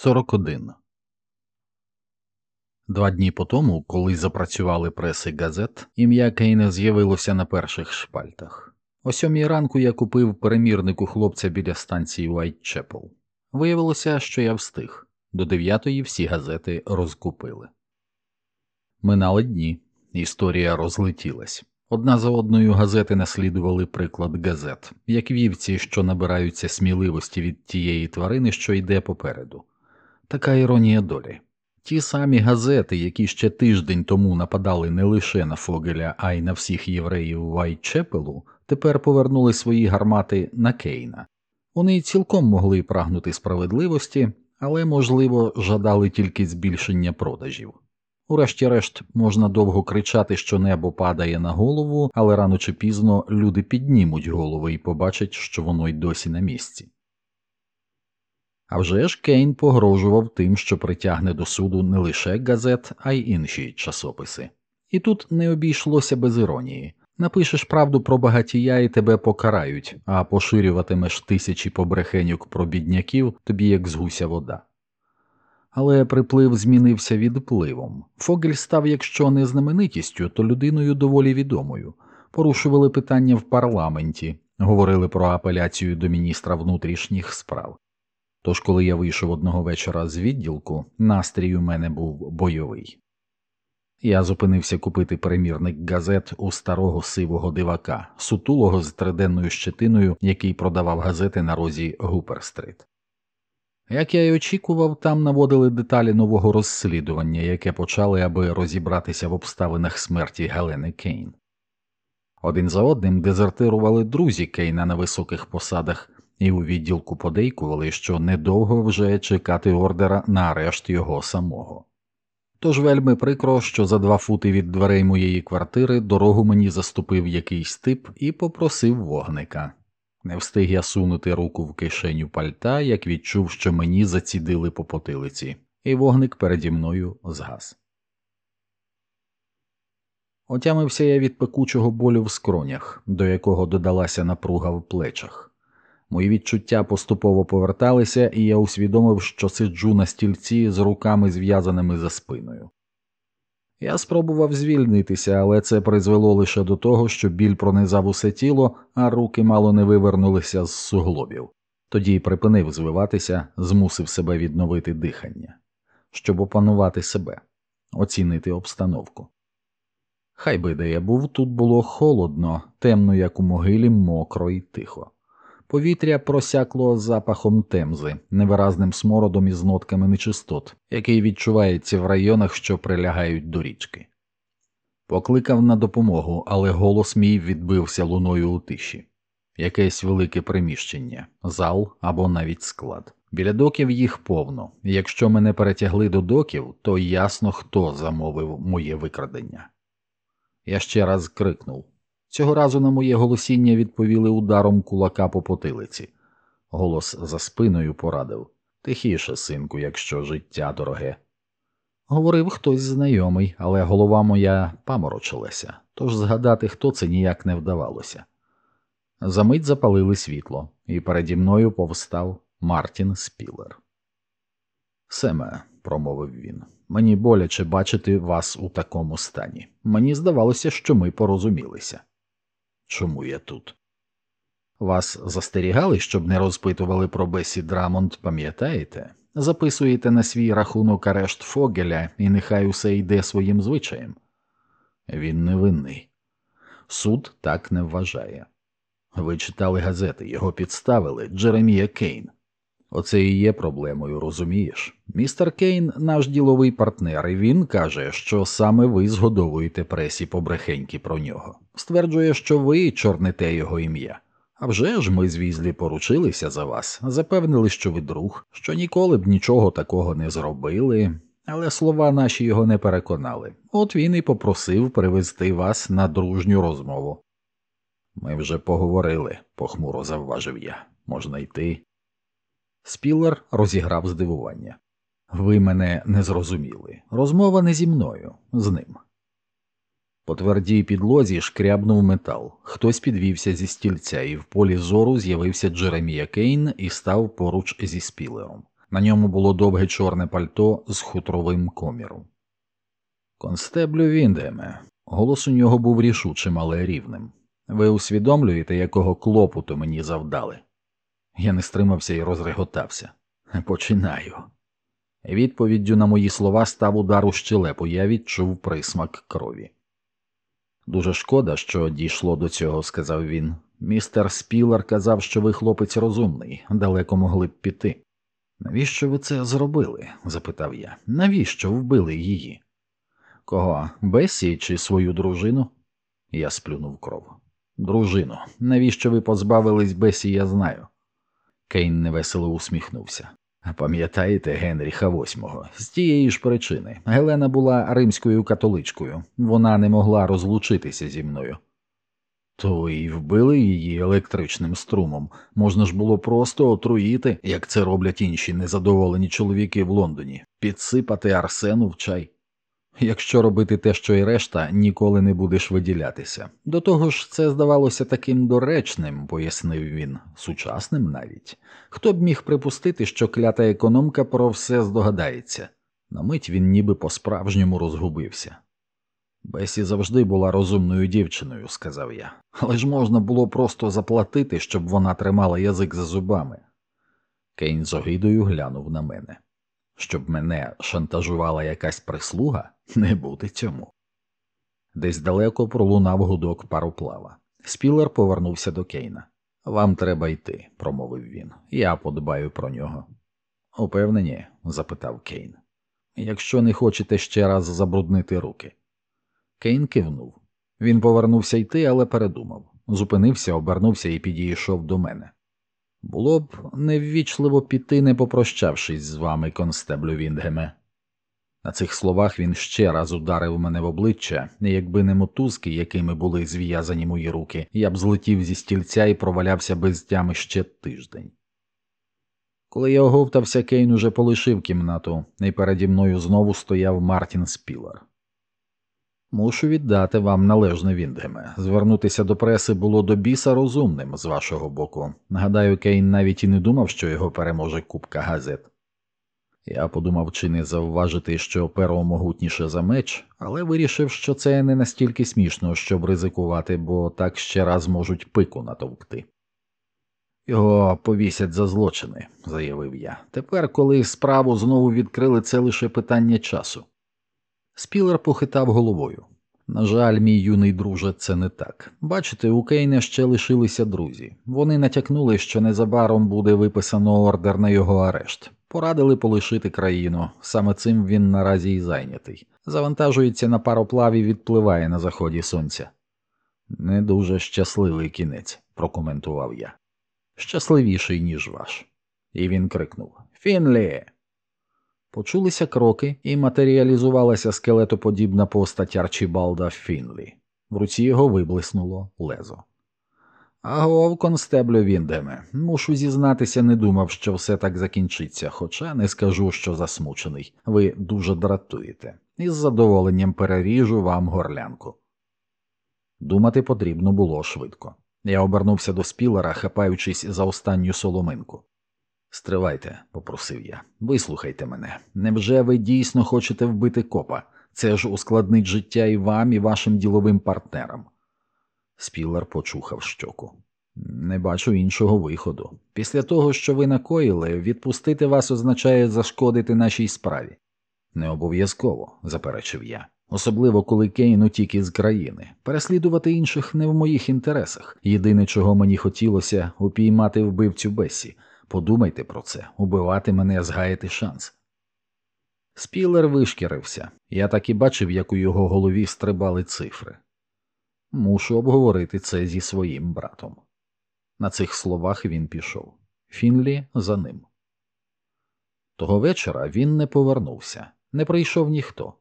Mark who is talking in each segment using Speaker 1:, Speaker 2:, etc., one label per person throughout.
Speaker 1: 41 Два дні по тому, коли запрацювали преси газет, ім'я Кейна з'явилося на перших шпальтах. О сьомій ранку я купив перемірник у хлопця біля станції Уайтчепл. Виявилося, що я встиг. До дев'ятої всі газети розкупили. Минали дні. Історія розлетілась. Одна за одною газети наслідували приклад газет, як вівці, що набираються сміливості від тієї тварини, що йде попереду. Така іронія долі. Ті самі газети, які ще тиждень тому нападали не лише на Фогеля, а й на всіх євреїв Вайтчепелу, тепер повернули свої гармати на Кейна. Вони цілком могли прагнути справедливості, але, можливо, жадали тільки збільшення продажів. Урешті-решт, можна довго кричати, що небо падає на голову, але рано чи пізно люди піднімуть голови і побачать, що воно й досі на місці. А вже ж Кейн погрожував тим, що притягне до суду не лише газет, а й інші часописи. І тут не обійшлося без іронії напишеш правду про багатія і тебе покарають, а поширюватимеш тисячі побрехенюк про бідняків тобі як з гуся вода. Але приплив змінився відпливом. Фогель став, якщо не знаменитістю, то людиною доволі відомою. Порушували питання в парламенті, говорили про апеляцію до міністра внутрішніх справ. Тож, коли я вийшов одного вечора з відділку, настрій у мене був бойовий. Я зупинився купити перемірник газет у старого сивого дивака, сутулого з триденною щетиною, який продавав газети на розі Гуперстрит. Як я й очікував, там наводили деталі нового розслідування, яке почали, аби розібратися в обставинах смерті Гелени Кейн. Один за одним дезертирували друзі Кейна на високих посадах, і у відділку подейкували, що недовго вже чекати ордера на арешт його самого. Тож вельми прикро, що за два фути від дверей моєї квартири дорогу мені заступив якийсь тип і попросив вогника. Не встиг я сунути руку в кишеню пальта, як відчув, що мені зацідили по потилиці, і вогник переді мною згас. Отямився я від пекучого болю в скронях, до якого додалася напруга в плечах. Мої відчуття поступово поверталися, і я усвідомив, що сиджу на стільці з руками зв'язаними за спиною. Я спробував звільнитися, але це призвело лише до того, що біль пронизав усе тіло, а руки мало не вивернулися з суглобів. Тоді припинив звиватися, змусив себе відновити дихання, щоб опанувати себе, оцінити обстановку. Хай би де я був, тут було холодно, темно, як у могилі, мокро і тихо. Повітря просякло запахом темзи, невиразним смородом із нотками нечистот, який відчувається в районах, що прилягають до річки. Покликав на допомогу, але голос мій відбився луною у тиші якесь велике приміщення, зал або навіть склад. Біля доків їх повно, якщо мене перетягли до доків, то ясно, хто замовив моє викрадення. Я ще раз крикнув Цього разу на моє голосіння відповіли ударом кулака по потилиці. Голос за спиною порадив тихіше, синку, якщо життя дороге. Говорив хтось знайомий, але голова моя паморочилася, тож згадати, хто це ніяк не вдавалося. Замить запалили світло, і переді мною повстав Мартін Спілер. Семе, промовив він, мені боляче бачити вас у такому стані. Мені здавалося, що ми порозумілися. Чому я тут? Вас застерігали, щоб не розпитували про Бесі Драмонт, пам'ятаєте? Записуєте на свій рахунок арешт Фогеля, і нехай усе йде своїм звичаєм. Він невинний. Суд так не вважає. Ви читали газети, його підставив Джеремія Кейн. Оце і є проблемою, розумієш? Містер Кейн наш діловий партнер, і він каже, що саме ви згодовуєте пресі побрехеньки про нього. Стверджує, що ви чорните його ім'я. А вже ж ми з Візлі поручилися за вас, запевнили, що ви друг, що ніколи б нічого такого не зробили, але слова наші його не переконали. От він і попросив привезти вас на дружню розмову. Ми вже поговорили, похмуро завважив я. Можна йти. Спіллер розіграв здивування. Ви мене не зрозуміли. Розмова не зі мною, з ним. По твердій підлозі шкрябнув метал. Хтось підвівся зі стільця, і в полі зору з'явився Джеремія Кейн і став поруч зі спілером. На ньому було довге чорне пальто з хутровим коміром. Констеблю Віндеме, голос у нього був рішучим, але рівним. Ви усвідомлюєте, якого клопоту мені завдали? Я не стримався і розреготався. Починаю. Відповіддю на мої слова став удар у щелепу, я відчув присмак крові. Дуже шкода, що дійшло до цього, сказав він. Містер Спілер казав, що ви хлопець розумний, далеко могли б піти. Навіщо ви це зробили? запитав я. Навіщо вбили її? Кого? Бесі чи свою дружину? Я сплюнув кров. Дружину, навіщо ви позбавились Бесі, я знаю. Кейн невесело усміхнувся. Пам'ятаєте Генріха VIII? З тієї ж причини. Гелена була римською католичкою, вона не могла розлучитися зі мною. То і вбили її електричним струмом. Можна ж було просто отруїти, як це роблять інші незадоволені чоловіки в Лондоні, підсипати арсену в чай. Якщо робити те, що й решта, ніколи не будеш виділятися. До того ж, це здавалося таким доречним, пояснив він, сучасним навіть. Хто б міг припустити, що клята економка про все здогадається? На мить він ніби по-справжньому розгубився. Бесі завжди була розумною дівчиною, сказав я, але ж можна було просто заплатити, щоб вона тримала язик за зубами. Кейн з огидою глянув на мене. Щоб мене шантажувала якась прислуга, не бути цьому. Десь далеко пролунав гудок пароплава. Спілер повернувся до Кейна. Вам треба йти, промовив він. Я подбаю про нього. Упевнені? запитав Кейн. Якщо не хочете ще раз забруднити руки. Кейн кивнув. Він повернувся йти, але передумав. Зупинився, обернувся і підійшов до мене. Було б неввічливо піти, не попрощавшись з вами, констеблю Віндгеме. На цих словах він ще раз ударив мене в обличчя, і якби не мотузки, якими були зв'язані мої руки, я б злетів зі стільця і провалявся без тями ще тиждень. Коли я оговтався, Кейн уже полишив кімнату, і переді мною знову стояв Мартін Спілер. Мушу віддати вам належне Віндгеме. Звернутися до преси було до біса розумним з вашого боку. Нагадаю, Кейн навіть і не думав, що його переможе купка газет. Я подумав, чи не завважити, що перо могутніше за меч, але вирішив, що це не настільки смішно, щоб ризикувати, бо так ще раз можуть пику натовкти. Його повісять за злочини, заявив я. Тепер, коли справу знову відкрили, це лише питання часу. Спілер похитав головою. На жаль, мій юний друже, це не так. Бачите, у Кейна ще лишилися друзі. Вони натякнули, що незабаром буде виписано ордер на його арешт. Порадили полишити країну. Саме цим він наразі й зайнятий. Завантажується на пароплав і відпливає на заході сонця. Не дуже щасливий кінець, прокоментував я. Щасливіший, ніж ваш. І він крикнув Фінлі. Почулися кроки, і матеріалізувалася скелетоподібна постать Арчібалда Фінлі. В руці його виблиснуло лезо. Агов, констеблю Віндеме, мушу зізнатися, не думав, що все так закінчиться, хоча не скажу, що засмучений. Ви дуже дратуєте, і з задоволенням переріжу вам горлянку. Думати потрібно було швидко. Я обернувся до спілера, хапаючись за останню соломинку. Стривайте, попросив я, вислухайте мене. Невже ви дійсно хочете вбити копа? Це ж ускладнить життя і вам, і вашим діловим партнерам. Спілер почухав щоку. Не бачу іншого виходу. Після того, що ви накоїли, відпустити вас означає зашкодити нашій справі. Не обов'язково, заперечив я, особливо коли Кейн утік із країни. Переслідувати інших не в моїх інтересах. Єдине, чого мені хотілося, упіймати вбивцю Бесі. Подумайте про це, убивати мене, згаяти шанс. Спілер вишкірився, я так і бачив, як у його голові стрибали цифри. Мушу обговорити це зі своїм братом. На цих словах він пішов. Фінлі за ним. Того вечора він не повернувся, не прийшов ніхто.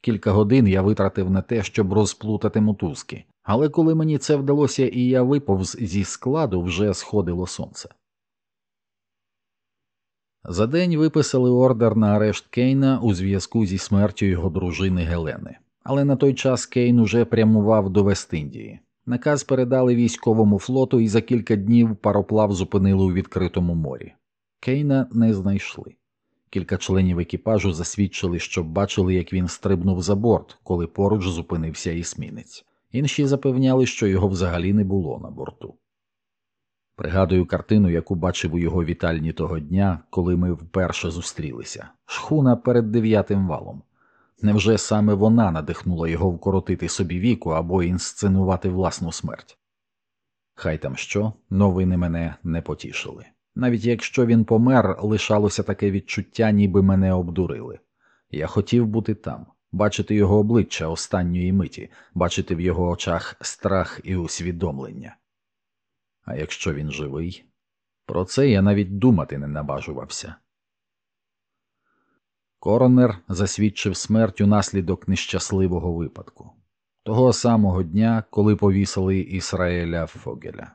Speaker 1: Кілька годин я витратив на те, щоб розплутати мотузки, але коли мені це вдалося і я виповз зі складу, вже сходило сонце. За день виписали ордер на арешт Кейна у зв'язку зі смертю його дружини Гелени, але на той час Кейн уже прямував до Вест-Індії. Наказ передали військовому флоту, і за кілька днів пароплав зупинили у відкритому морі. Кейна не знайшли. Кілька членів екіпажу засвідчили, що бачили, як він стрибнув за борт, коли поруч зупинився ісмінець. Інші запевняли, що його взагалі не було на борту. Пригадую картину, яку бачив у його вітальні того дня, коли ми вперше зустрілися шхуна перед дев'ятим валом. Невже саме вона надихнула його вкоротити собі віку або інсценувати власну смерть? Хай там що, новини мене не потішили. Навіть якщо він помер, лишалося таке відчуття, ніби мене обдурили. Я хотів бути там, бачити його обличчя останньої миті, бачити в його очах страх і усвідомлення. А якщо він живий, про це я навіть думати не наважувався. Коронер засвідчив смерть унаслідок нещасливого випадку того самого дня, коли повісили Ісраїля Фогеля.